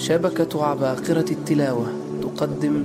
شبكة عباقرة التلاوة تقدم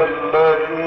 إن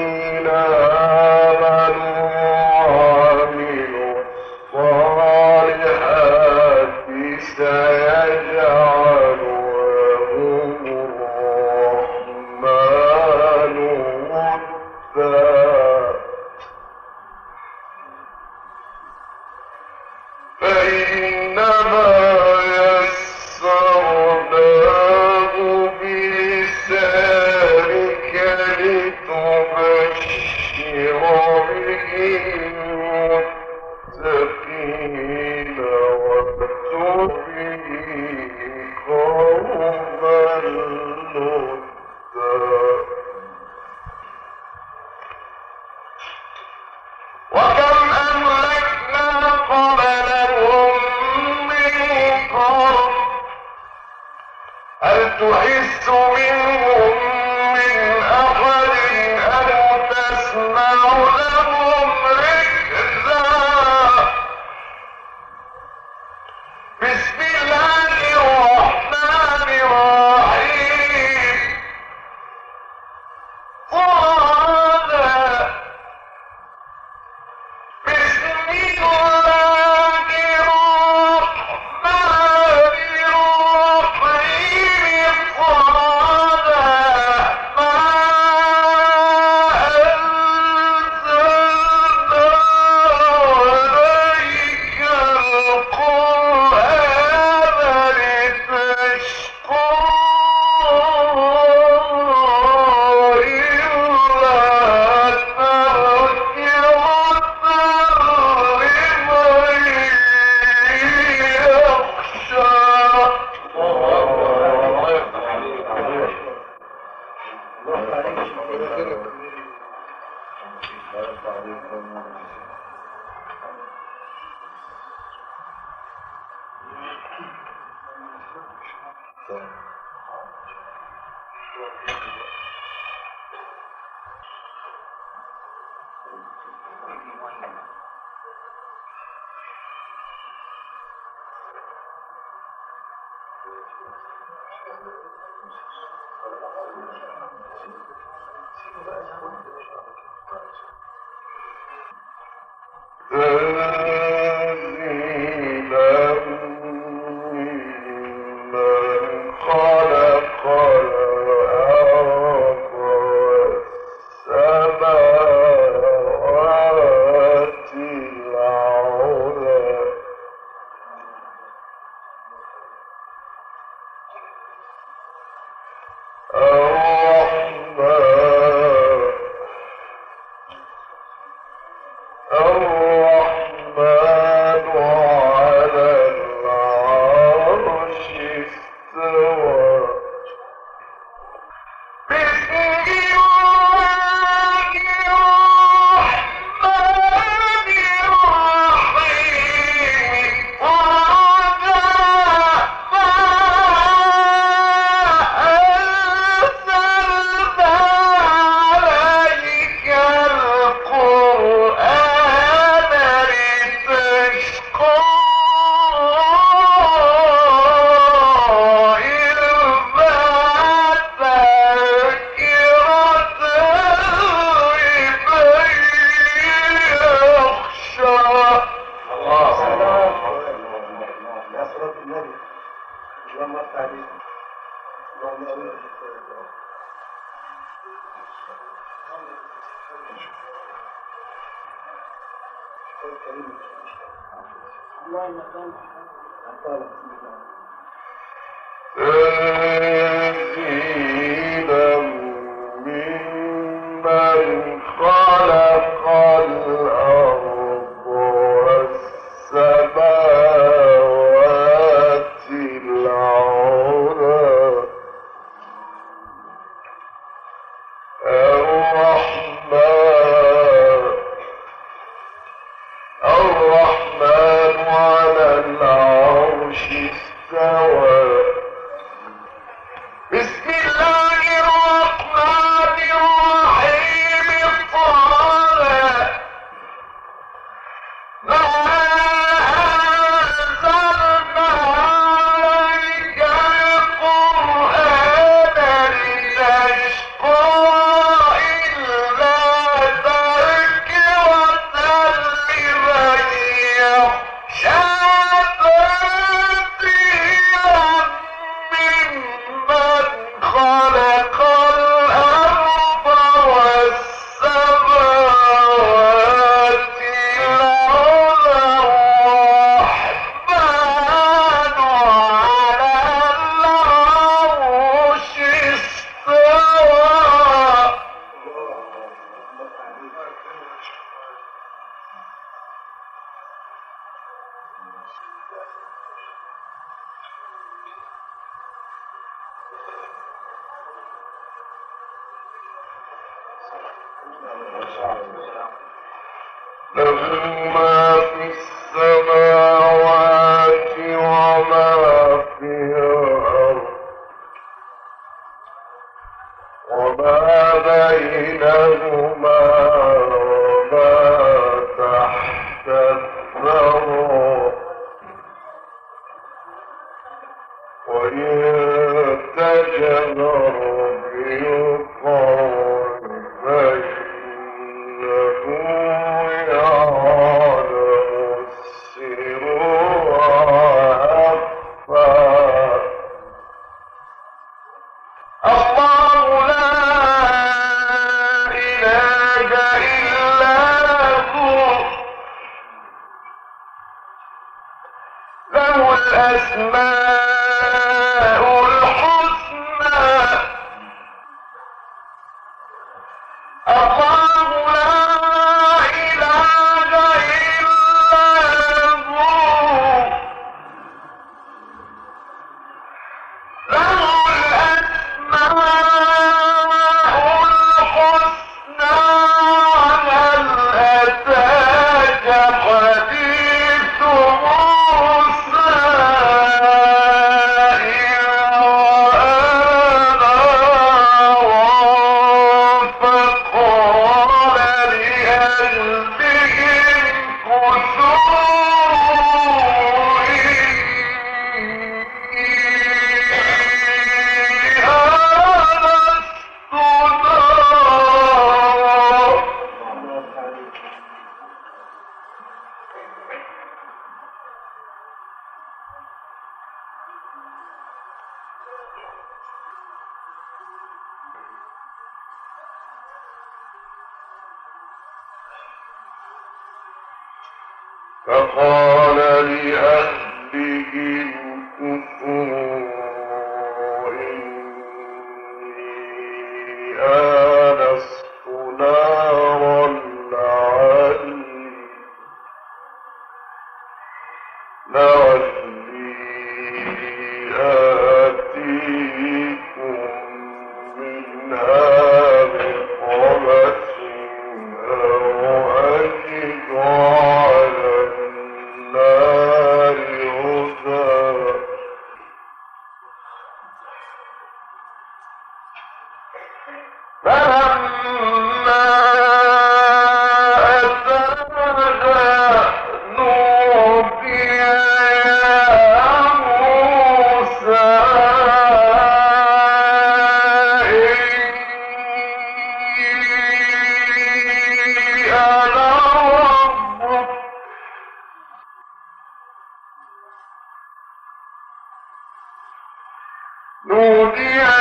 نودي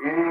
E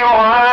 قال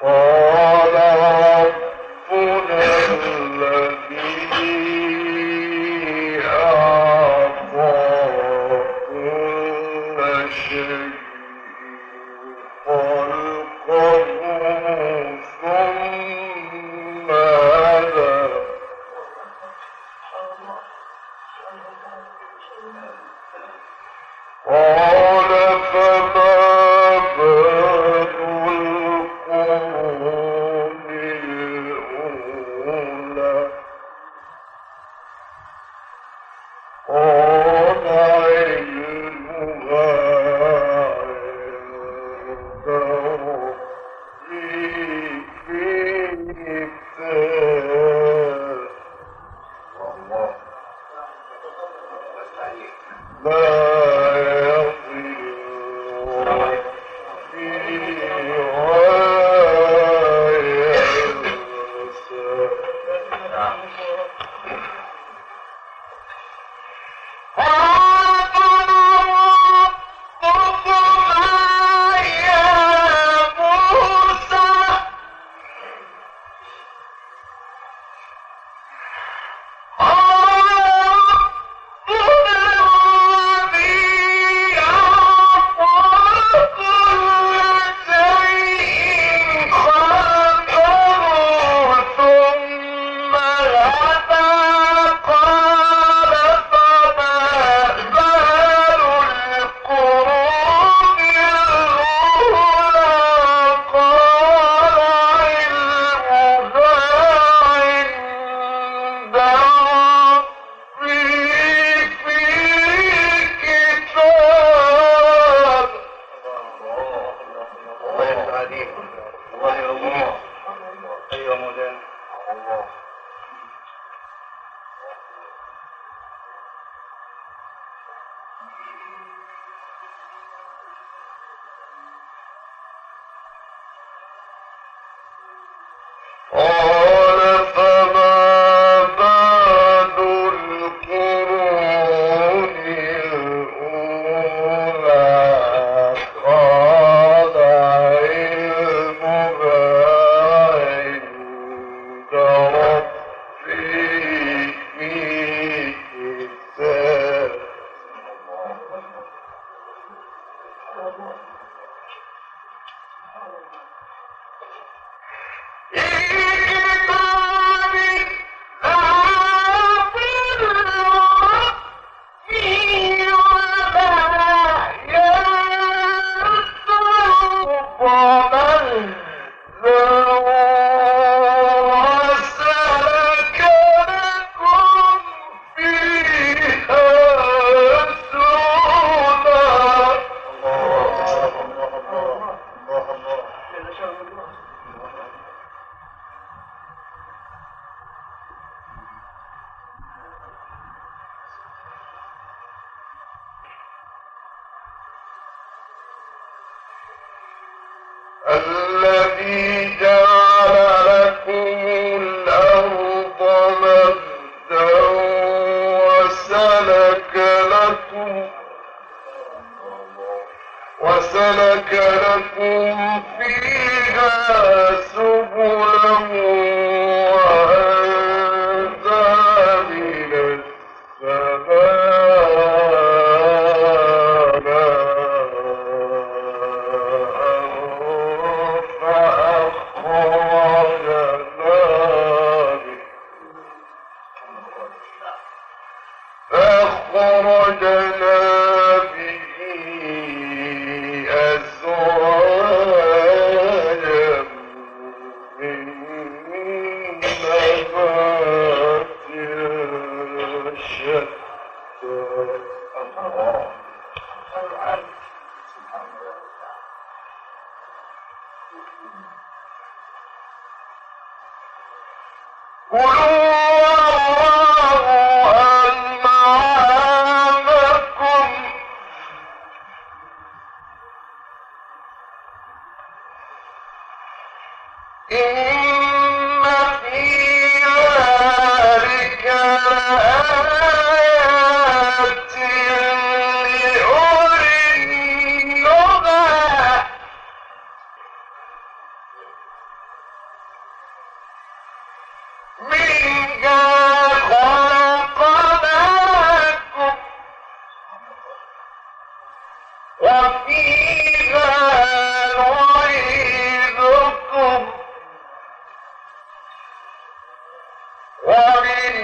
Oh. وسلك لكم فيها سبلا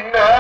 إنا